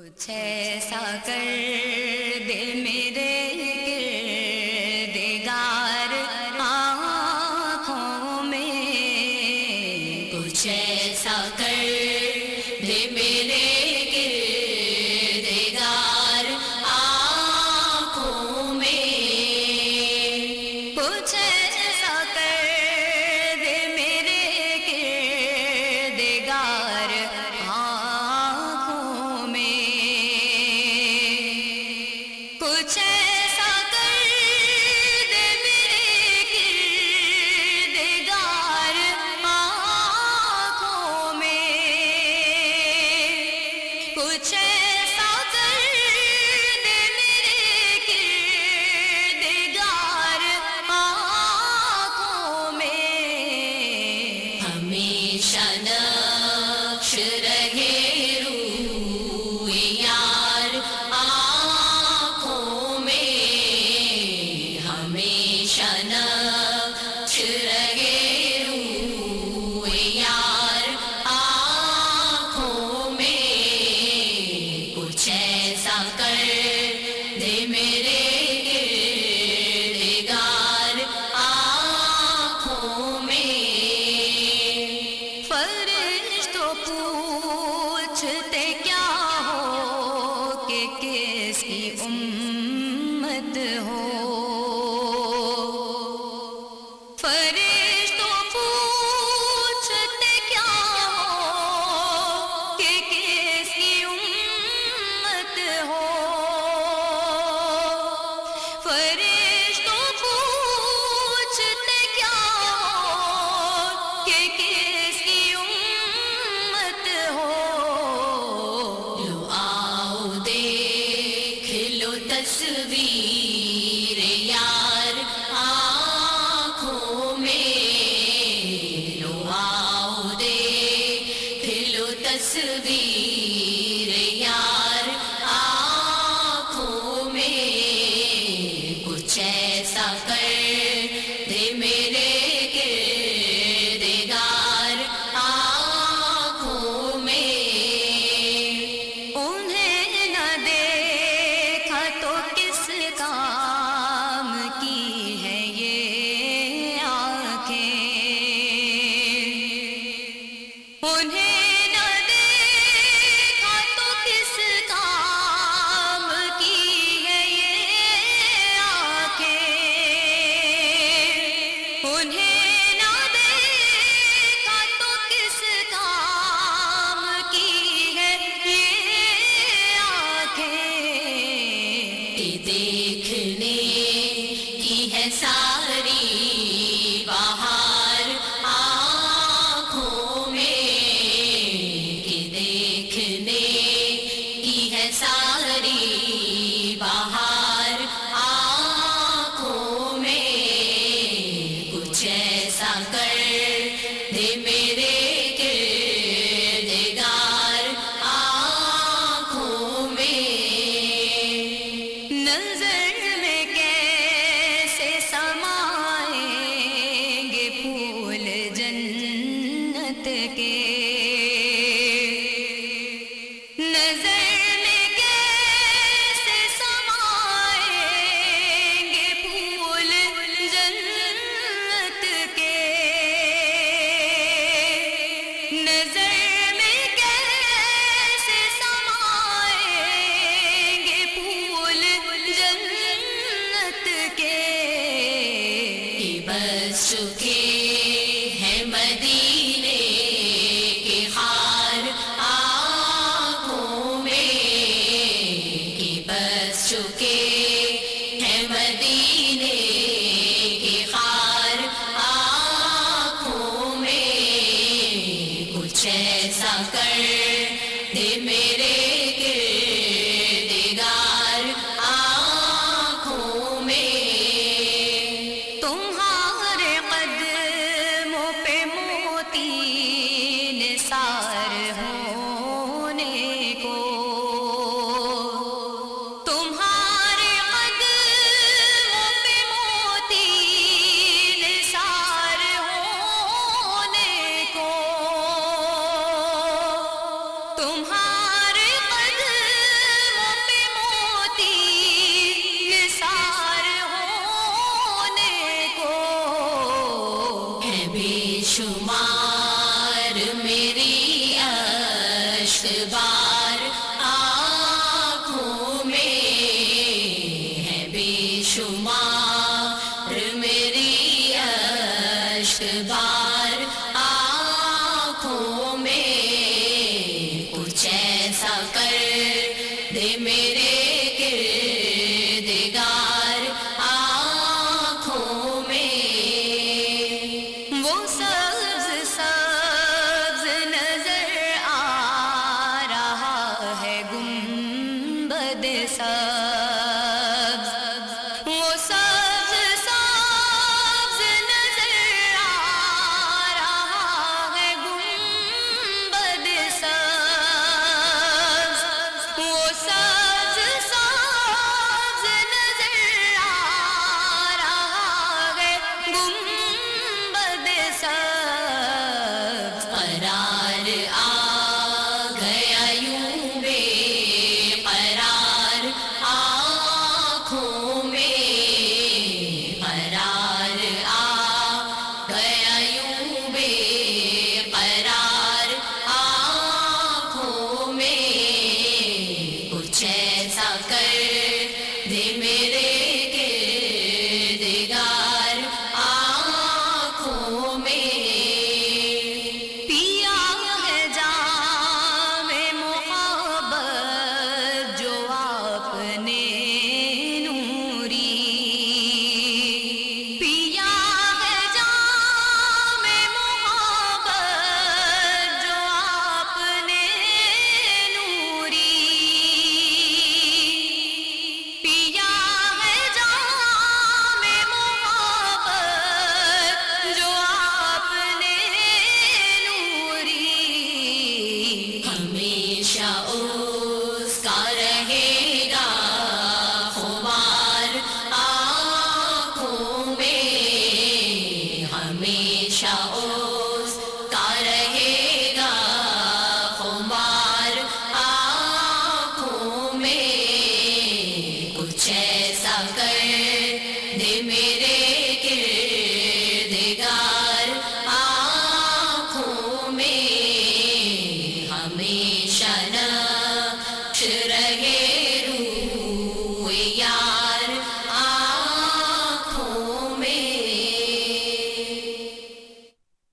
کچھ ایسا کر دے میرے دگار آنکھوں میں کچھ ایسا کر دے میرے چین تصویر یار آنکھوں میں لو آؤ دے دلو تصویر یار۔ کچھ ایسا کر پر میری اشک بار قرار